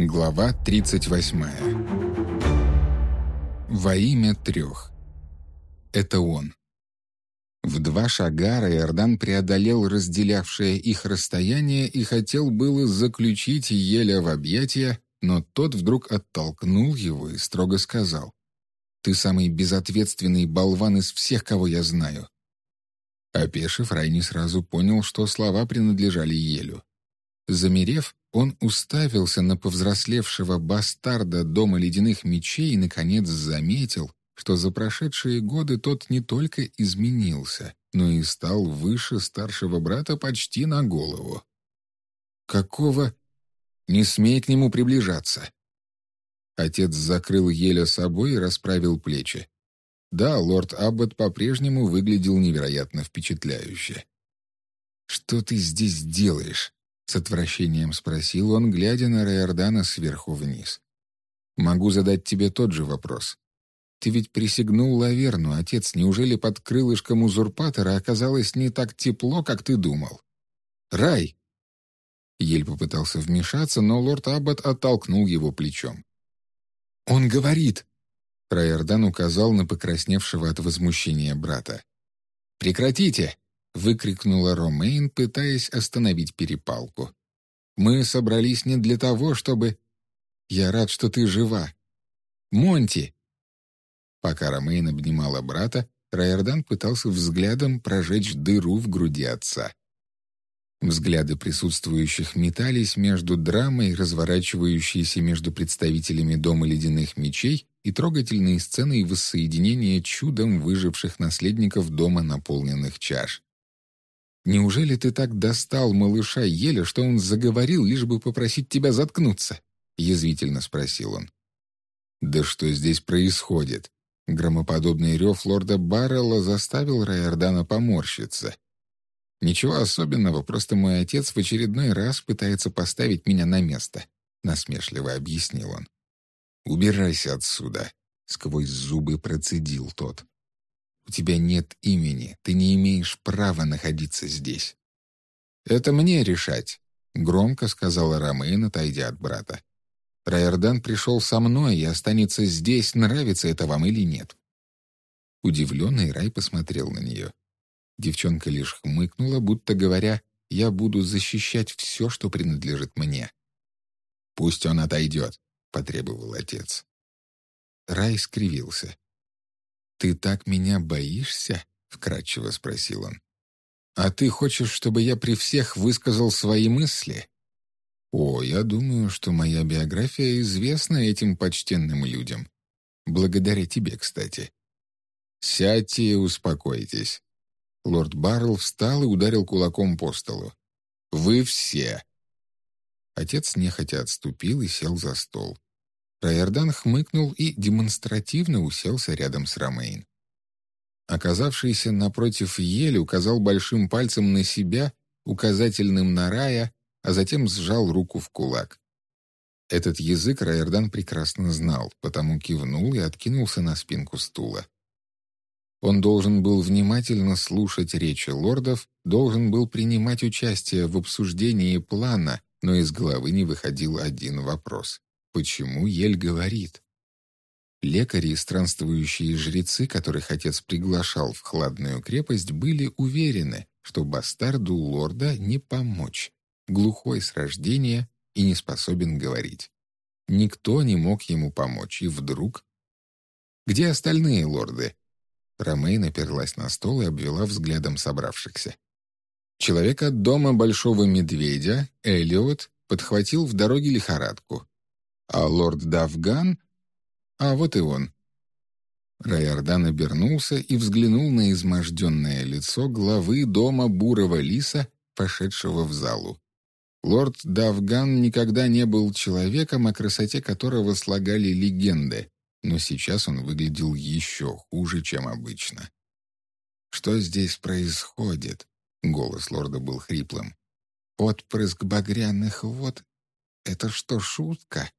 Глава 38. Во имя трех. Это он. В два шага Райордан преодолел разделявшее их расстояние и хотел было заключить Еля в объятия, но тот вдруг оттолкнул его и строго сказал, «Ты самый безответственный болван из всех, кого я знаю». Опешив, Рай не сразу понял, что слова принадлежали Елю. Замерев, он уставился на повзрослевшего бастарда Дома ледяных мечей и, наконец, заметил, что за прошедшие годы тот не только изменился, но и стал выше старшего брата почти на голову. «Какого? Не смей к нему приближаться!» Отец закрыл Еля собой и расправил плечи. Да, лорд Аббот по-прежнему выглядел невероятно впечатляюще. «Что ты здесь делаешь?» С отвращением спросил он, глядя на Райордана сверху вниз. «Могу задать тебе тот же вопрос. Ты ведь присягнул Лаверну, отец. Неужели под крылышком узурпатора оказалось не так тепло, как ты думал? Рай!» Ель попытался вмешаться, но лорд Аббат оттолкнул его плечом. «Он говорит!» Райордан указал на покрасневшего от возмущения брата. «Прекратите!» — выкрикнула Ромейн, пытаясь остановить перепалку. «Мы собрались не для того, чтобы...» «Я рад, что ты жива!» «Монти!» Пока Ромейн обнимала брата, Райордан пытался взглядом прожечь дыру в груди отца. Взгляды присутствующих метались между драмой, разворачивающейся между представителями Дома ледяных мечей, и трогательные сцены воссоединения чудом выживших наследников Дома наполненных чаш. Неужели ты так достал малыша еле, что он заговорил, лишь бы попросить тебя заткнуться?» — язвительно спросил он. «Да что здесь происходит?» Громоподобный рев лорда Баррелла заставил Райордана поморщиться. «Ничего особенного, просто мой отец в очередной раз пытается поставить меня на место», — насмешливо объяснил он. «Убирайся отсюда», — сквозь зубы процедил тот. У тебя нет имени, ты не имеешь права находиться здесь». «Это мне решать», — громко сказала Ромейн, отойдя от брата. «Райордан пришел со мной и останется здесь, нравится это вам или нет». Удивленный Рай посмотрел на нее. Девчонка лишь хмыкнула, будто говоря, «Я буду защищать все, что принадлежит мне». «Пусть он отойдет», — потребовал отец. Рай скривился. «Ты так меня боишься?» — вкратчиво спросил он. «А ты хочешь, чтобы я при всех высказал свои мысли?» «О, я думаю, что моя биография известна этим почтенным людям. Благодаря тебе, кстати». «Сядьте и успокойтесь». Лорд Баррелл встал и ударил кулаком по столу. «Вы все!» Отец нехотя отступил и сел за стол. Райордан хмыкнул и демонстративно уселся рядом с Ромейн. Оказавшийся напротив ели указал большим пальцем на себя, указательным на Рая, а затем сжал руку в кулак. Этот язык Райордан прекрасно знал, потому кивнул и откинулся на спинку стула. Он должен был внимательно слушать речи лордов, должен был принимать участие в обсуждении плана, но из головы не выходил один вопрос. Почему Ель говорит? Лекари и странствующие жрецы, которых отец приглашал в хладную крепость, были уверены, что бастарду лорда не помочь, глухой с рождения и не способен говорить. Никто не мог ему помочь, и вдруг... «Где остальные лорды?» Ромей наперлась на стол и обвела взглядом собравшихся. Человек от дома Большого Медведя, Элиот, подхватил в дороге лихорадку. А лорд Давган? А вот и он. Райордан обернулся и взглянул на изможденное лицо главы дома Бурого Лиса, пошедшего в залу. Лорд Давган никогда не был человеком, о красоте которого слагали легенды, но сейчас он выглядел еще хуже, чем обычно. «Что здесь происходит?» — голос лорда был хриплым. «Отпрыск багряных вод? Это что, шутка?»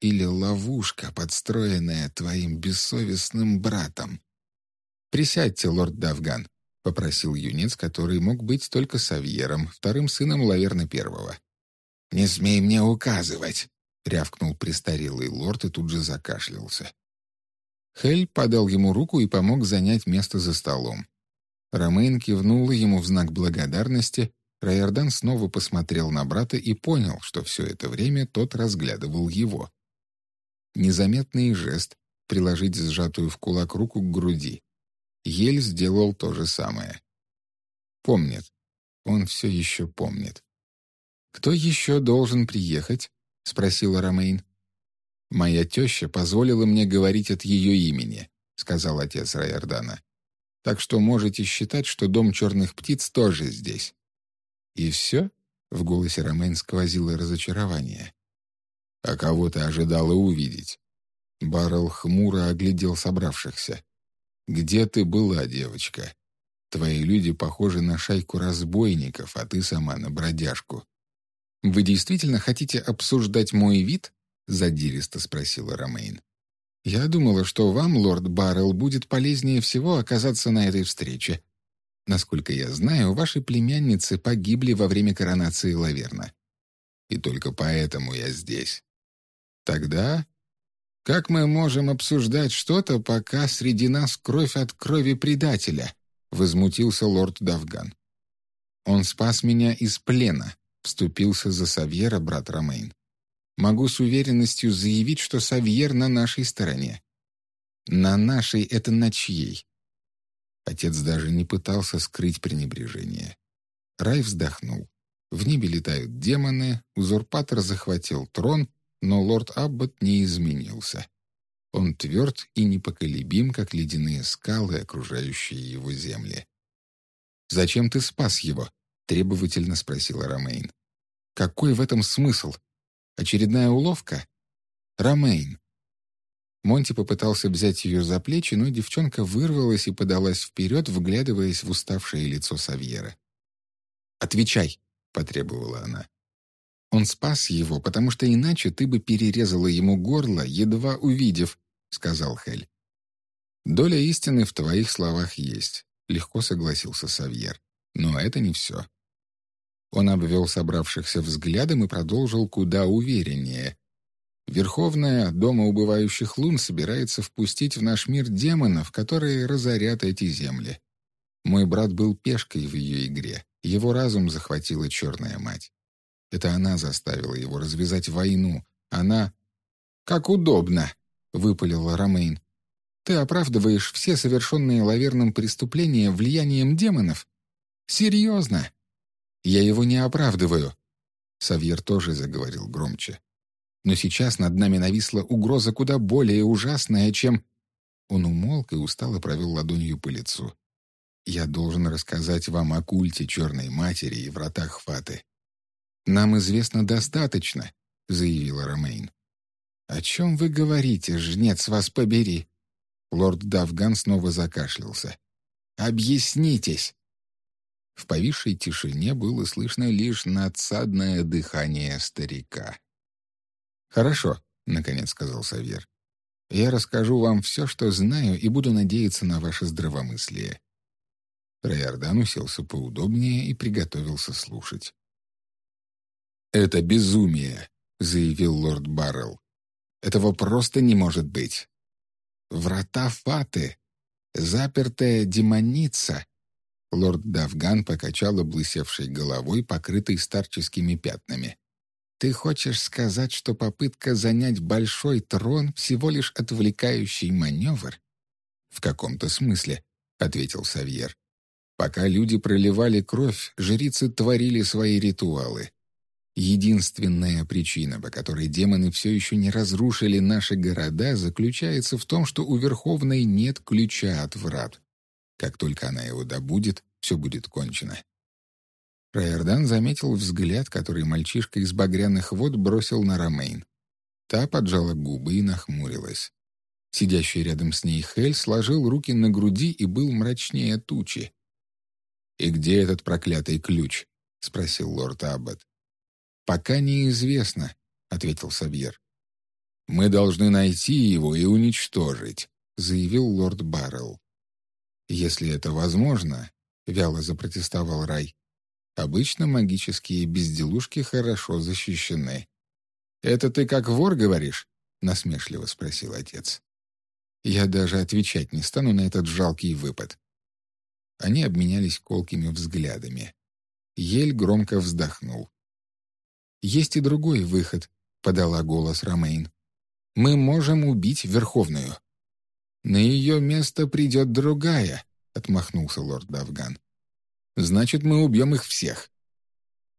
Или ловушка, подстроенная твоим бессовестным братом. «Присядьте, лорд Давган», — попросил юнец, который мог быть только Савьером, вторым сыном Лаверна Первого. «Не смей мне указывать», — рявкнул престарелый лорд и тут же закашлялся. Хель подал ему руку и помог занять место за столом. Ромейн кивнула ему в знак благодарности, Райордан снова посмотрел на брата и понял, что все это время тот разглядывал его. Незаметный жест — приложить сжатую в кулак руку к груди. Ель сделал то же самое. Помнит. Он все еще помнит. «Кто еще должен приехать?» — спросила Ромейн. «Моя теща позволила мне говорить от ее имени», — сказал отец Райордана. «Так что можете считать, что дом черных птиц тоже здесь». «И все?» — в голосе Ромейн сквозило разочарование. «А кого ты ожидала увидеть?» Баррел хмуро оглядел собравшихся. «Где ты была, девочка? Твои люди похожи на шайку разбойников, а ты сама на бродяжку». «Вы действительно хотите обсуждать мой вид?» — задиристо спросила Ромейн. «Я думала, что вам, лорд Баррелл, будет полезнее всего оказаться на этой встрече. Насколько я знаю, ваши племянницы погибли во время коронации Лаверна. И только поэтому я здесь. Тогда как мы можем обсуждать что-то, пока среди нас кровь от крови предателя?» — возмутился лорд Давган. «Он спас меня из плена», — вступился за Савьера брат Ромейн. «Могу с уверенностью заявить, что Савьер на нашей стороне». «На нашей — это на чьей?» Отец даже не пытался скрыть пренебрежение. Рай вздохнул. В небе летают демоны, узурпатор захватил трон, но лорд Аббот не изменился. Он тверд и непоколебим, как ледяные скалы, окружающие его земли. «Зачем ты спас его?» — требовательно спросила Ромейн. «Какой в этом смысл? Очередная уловка?» «Ромейн!» Монти попытался взять ее за плечи, но девчонка вырвалась и подалась вперед, вглядываясь в уставшее лицо Савьера. «Отвечай!» — потребовала она. «Он спас его, потому что иначе ты бы перерезала ему горло, едва увидев», — сказал Хель. «Доля истины в твоих словах есть», — легко согласился Савьер. «Но это не все». Он обвел собравшихся взглядом и продолжил куда увереннее. «Верховная Дома убывающих лун собирается впустить в наш мир демонов, которые разорят эти земли. Мой брат был пешкой в ее игре, его разум захватила черная мать. Это она заставила его развязать войну. Она... «Как удобно!» — выпалила Ромейн. «Ты оправдываешь все совершенные лаверным преступления влиянием демонов? Серьезно?» «Я его не оправдываю!» Савьер тоже заговорил громче. «Но сейчас над нами нависла угроза куда более ужасная, чем...» Он умолк и устало провел ладонью по лицу. «Я должен рассказать вам о культе Черной Матери и вратах Фаты. «Нам известно достаточно», — заявила Ромейн. «О чем вы говорите, жнец вас побери?» Лорд Давган снова закашлялся. «Объяснитесь!» В повисшей тишине было слышно лишь надсадное дыхание старика. «Хорошо», — наконец сказал Савьер. «Я расскажу вам все, что знаю, и буду надеяться на ваше здравомыслие». Райордан уселся поудобнее и приготовился слушать. «Это безумие», — заявил лорд Баррелл. «Этого просто не может быть». «Врата Фаты! Запертая демоница!» Лорд Давган покачал облысевшей головой, покрытой старческими пятнами. «Ты хочешь сказать, что попытка занять большой трон — всего лишь отвлекающий маневр?» «В каком-то смысле», — ответил Савьер. «Пока люди проливали кровь, жрицы творили свои ритуалы. Единственная причина, по которой демоны все еще не разрушили наши города, заключается в том, что у Верховной нет ключа от врат. Как только она его добудет, все будет кончено. Райордан заметил взгляд, который мальчишка из багряных вод бросил на Ромейн. Та поджала губы и нахмурилась. Сидящий рядом с ней Хель сложил руки на груди и был мрачнее тучи. «И где этот проклятый ключ?» — спросил лорд Аббат. «Пока неизвестно», — ответил Сабьер. «Мы должны найти его и уничтожить», — заявил лорд Баррелл. «Если это возможно», — вяло запротестовал Рай, «обычно магические безделушки хорошо защищены». «Это ты как вор говоришь?» — насмешливо спросил отец. Я даже отвечать не стану на этот жалкий выпад. Они обменялись колкими взглядами. Ель громко вздохнул. «Есть и другой выход», — подала голос Ромейн. «Мы можем убить Верховную». «На ее место придет другая», — отмахнулся лорд Давган. «Значит, мы убьем их всех».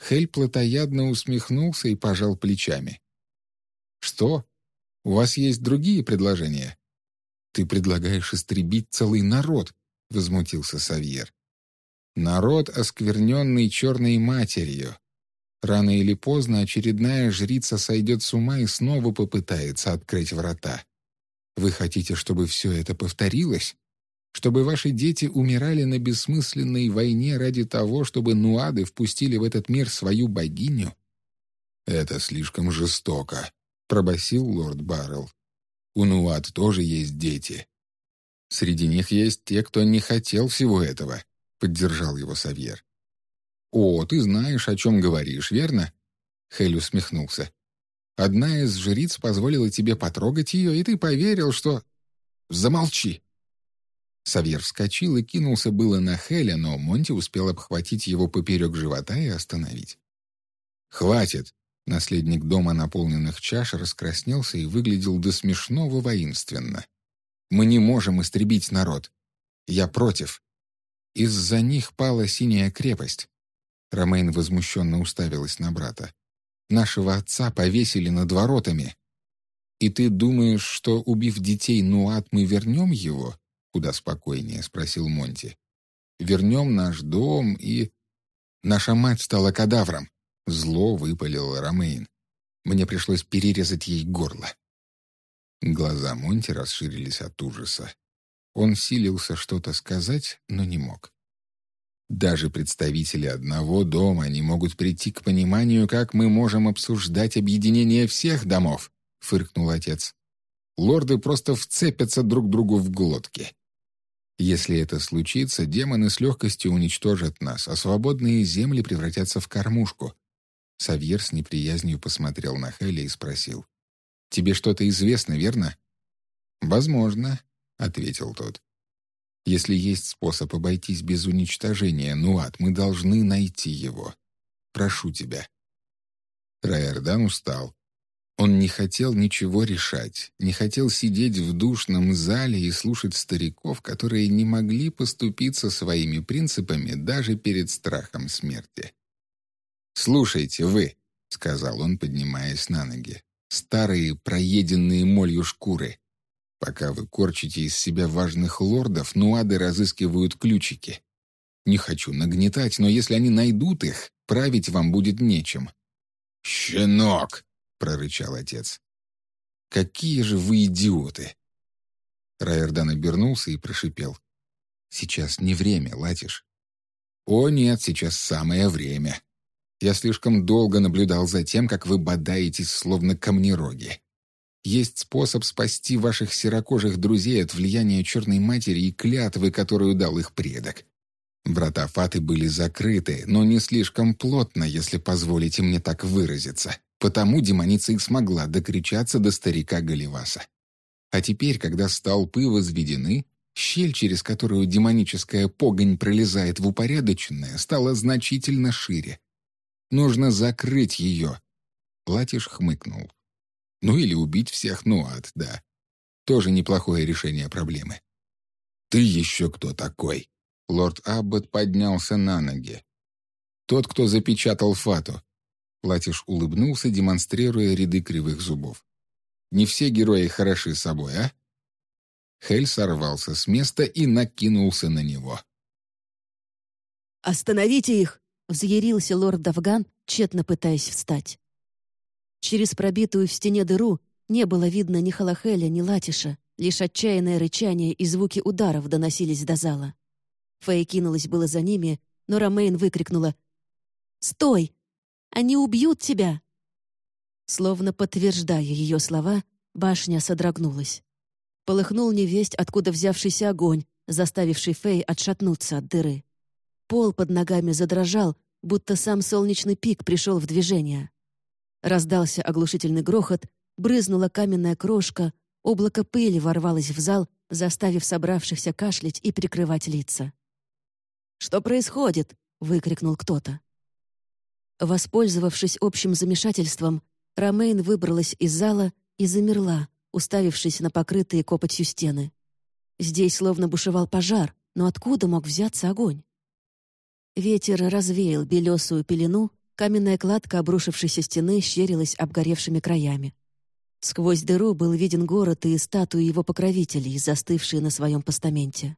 Хель плотоядно усмехнулся и пожал плечами. «Что? У вас есть другие предложения?» «Ты предлагаешь истребить целый народ», — возмутился Савьер. «Народ, оскверненный черной матерью. Рано или поздно очередная жрица сойдет с ума и снова попытается открыть врата. Вы хотите, чтобы все это повторилось? Чтобы ваши дети умирали на бессмысленной войне ради того, чтобы нуады впустили в этот мир свою богиню?» «Это слишком жестоко», — пробасил лорд Баррелл. У Нуат тоже есть дети. Среди них есть те, кто не хотел всего этого, поддержал его Савьер. О, ты знаешь, о чем говоришь, верно? Хель усмехнулся. Одна из жриц позволила тебе потрогать ее, и ты поверил, что... Замолчи!» Савьер вскочил и кинулся было на Хеля, но Монти успел обхватить его поперек живота и остановить. «Хватит!» Наследник дома наполненных чаш раскраснелся и выглядел до смешного воинственно. «Мы не можем истребить народ. Я против. Из-за них пала синяя крепость». Ромейн возмущенно уставилась на брата. «Нашего отца повесили над воротами. И ты думаешь, что, убив детей Нуат, мы вернем его?» Куда спокойнее, спросил Монти. «Вернем наш дом и...» «Наша мать стала кадавром. Зло выпалил Ромейн. Мне пришлось перерезать ей горло. Глаза Монти расширились от ужаса. Он силился что-то сказать, но не мог. Даже представители одного дома не могут прийти к пониманию, как мы можем обсуждать объединение всех домов, фыркнул отец. Лорды просто вцепятся друг другу в глотки. Если это случится, демоны с легкостью уничтожат нас, а свободные земли превратятся в кормушку. Савьер с неприязнью посмотрел на Хеля и спросил. «Тебе что-то известно, верно?» «Возможно», — ответил тот. «Если есть способ обойтись без уничтожения Нуат, мы должны найти его. Прошу тебя». Райордан устал. Он не хотел ничего решать, не хотел сидеть в душном зале и слушать стариков, которые не могли поступиться своими принципами даже перед страхом смерти. «Слушайте, вы», — сказал он, поднимаясь на ноги, «старые, проеденные молью шкуры. Пока вы корчите из себя важных лордов, нуады разыскивают ключики. Не хочу нагнетать, но если они найдут их, править вам будет нечем». «Щенок!» — прорычал отец. «Какие же вы идиоты!» Райердан обернулся и прошипел. «Сейчас не время, Латиш». «О нет, сейчас самое время», я слишком долго наблюдал за тем, как вы бодаетесь, словно камнероги. Есть способ спасти ваших серокожих друзей от влияния черной матери и клятвы, которую дал их предок. Врата Фаты были закрыты, но не слишком плотно, если позволите мне так выразиться. Потому демоница и смогла докричаться до старика Галиваса. А теперь, когда столпы возведены, щель, через которую демоническая погонь пролезает в упорядоченное, стала значительно шире. Нужно закрыть ее. Платиш хмыкнул. Ну или убить всех Нуат, да. Тоже неплохое решение проблемы. «Ты еще кто такой?» Лорд Аббот поднялся на ноги. «Тот, кто запечатал Фату». Платиш улыбнулся, демонстрируя ряды кривых зубов. «Не все герои хороши собой, а?» Хель сорвался с места и накинулся на него. «Остановите их!» Взъярился лорд Давган, тщетно пытаясь встать. Через пробитую в стене дыру не было видно ни Халахеля, ни Латиша, лишь отчаянное рычание и звуки ударов доносились до зала. Фэй кинулась было за ними, но Ромейн выкрикнула «Стой! Они убьют тебя!» Словно подтверждая ее слова, башня содрогнулась. Полыхнул невесть, откуда взявшийся огонь, заставивший Фэй отшатнуться от дыры. Пол под ногами задрожал, будто сам солнечный пик пришел в движение. Раздался оглушительный грохот, брызнула каменная крошка, облако пыли ворвалось в зал, заставив собравшихся кашлять и прикрывать лица. «Что происходит?» — выкрикнул кто-то. Воспользовавшись общим замешательством, Ромейн выбралась из зала и замерла, уставившись на покрытые копотью стены. Здесь словно бушевал пожар, но откуда мог взяться огонь? Ветер развеял белесую пелену, каменная кладка обрушившейся стены щерилась обгоревшими краями. Сквозь дыру был виден город и статуи его покровителей, застывшие на своем постаменте.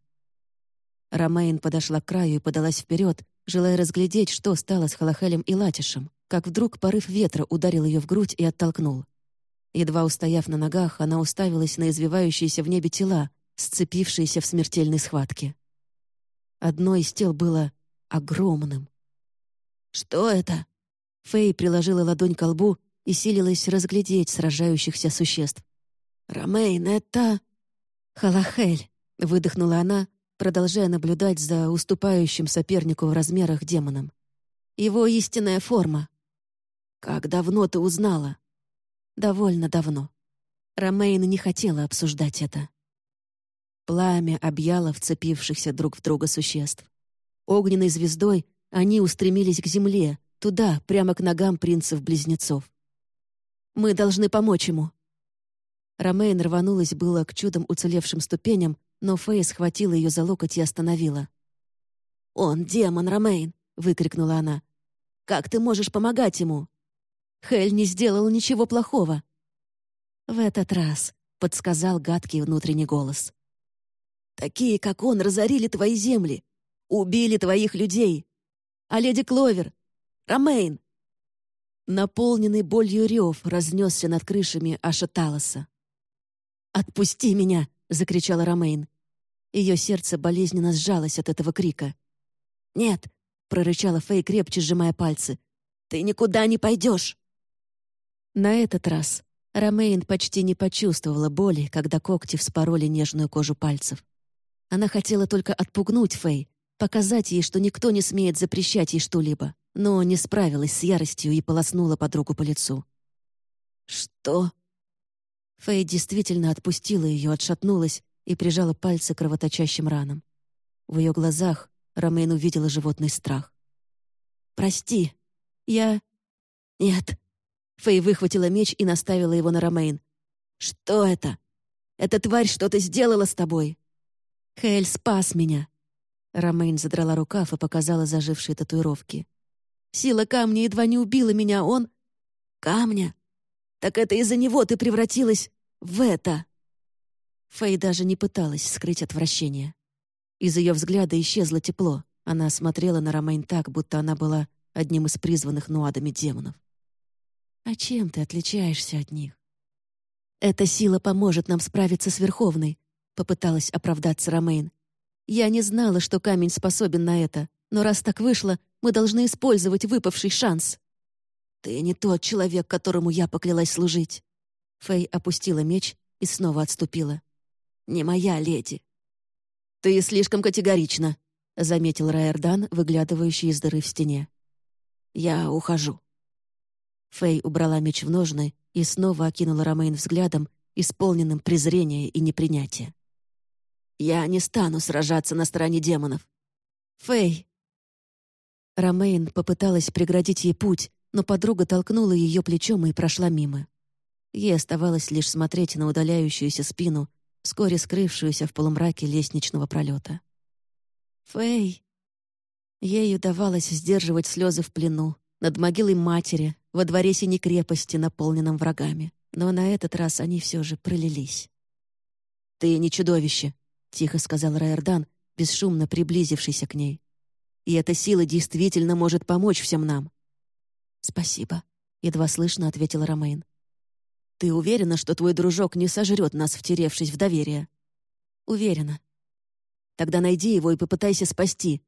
Ромейн подошла к краю и подалась вперед, желая разглядеть, что стало с Халахелем и Латишем, как вдруг порыв ветра ударил ее в грудь и оттолкнул. Едва устояв на ногах, она уставилась на извивающиеся в небе тела, сцепившиеся в смертельной схватке. Одно из тел было огромным. «Что это?» Фэй приложила ладонь к лбу и силилась разглядеть сражающихся существ. «Ромейн, это...» «Халахель», — выдохнула она, продолжая наблюдать за уступающим сопернику в размерах демоном. «Его истинная форма». «Как давно ты узнала?» «Довольно давно». Ромейн не хотела обсуждать это. Пламя объяло вцепившихся друг в друга существ. Огненной звездой они устремились к земле, туда, прямо к ногам принцев-близнецов. «Мы должны помочь ему». Ромейн рванулась было к чудом уцелевшим ступеням, но Фэй схватила ее за локоть и остановила. «Он демон, Ромейн!» — выкрикнула она. «Как ты можешь помогать ему?» Хель не сделал ничего плохого. «В этот раз», — подсказал гадкий внутренний голос. «Такие, как он, разорили твои земли, убили твоих людей. А леди Кловер, Ромейн!» Наполненный болью рев разнесся над крышами Ашаталоса. «Отпусти меня!» — закричала Ромейн. Ее сердце болезненно сжалось от этого крика. «Нет!» — прорычала Фэй, крепче сжимая пальцы. «Ты никуда не пойдешь!» На этот раз Ромейн почти не почувствовала боли, когда когти вспороли нежную кожу пальцев. Она хотела только отпугнуть Фэй, показать ей, что никто не смеет запрещать ей что-либо, но не справилась с яростью и полоснула подругу по лицу. «Что?» Фэй действительно отпустила ее, отшатнулась и прижала пальцы к кровоточащим ранам. В ее глазах Ромейн увидела животный страх. «Прости, я...» «Нет». Фэй выхватила меч и наставила его на Ромейн. «Что это? Эта тварь что-то сделала с тобой?» «Хель спас меня». Ромейн задрала рукав и показала зажившие татуировки. «Сила камня едва не убила меня, он...» «Камня? Так это из-за него ты превратилась в это!» Фэй даже не пыталась скрыть отвращение. Из ее взгляда исчезло тепло. Она смотрела на Ромейн так, будто она была одним из призванных нуадами демонов. «А чем ты отличаешься от них?» «Эта сила поможет нам справиться с Верховной», — попыталась оправдаться Ромейн. «Я не знала, что камень способен на это, но раз так вышло, мы должны использовать выпавший шанс». «Ты не тот человек, которому я поклялась служить». Фэй опустила меч и снова отступила. «Не моя леди». «Ты слишком категорична», — заметил Райердан, выглядывающий из дыры в стене. «Я ухожу». Фэй убрала меч в ножны и снова окинула Ромейн взглядом, исполненным презрения и непринятия. «Я не стану сражаться на стороне демонов». «Фэй!» Ромейн попыталась преградить ей путь, но подруга толкнула ее плечом и прошла мимо. Ей оставалось лишь смотреть на удаляющуюся спину, вскоре скрывшуюся в полумраке лестничного пролета. «Фэй!» Ей удавалось сдерживать слезы в плену, над могилой матери, во дворе синей крепости, наполненном врагами. Но на этот раз они все же пролились. «Ты не чудовище», — тихо сказал Райердан, бесшумно приблизившийся к ней. «И эта сила действительно может помочь всем нам». «Спасибо», — едва слышно ответила Ромейн. «Ты уверена, что твой дружок не сожрет нас, втеревшись в доверие?» «Уверена». «Тогда найди его и попытайся спасти.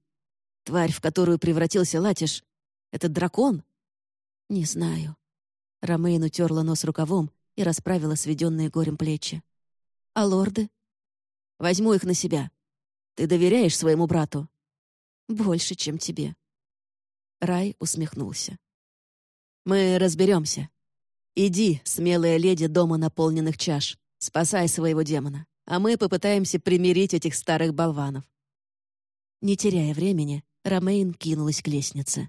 Тварь, в которую превратился Латиш, — это дракон?» «Не знаю». Ромейн утерла нос рукавом и расправила сведенные горем плечи. «А лорды?» «Возьму их на себя. Ты доверяешь своему брату?» «Больше, чем тебе». Рай усмехнулся. «Мы разберемся», Иди, смелая леди дома наполненных чаш, спасай своего демона, а мы попытаемся примирить этих старых болванов». Не теряя времени, Ромейн кинулась к лестнице.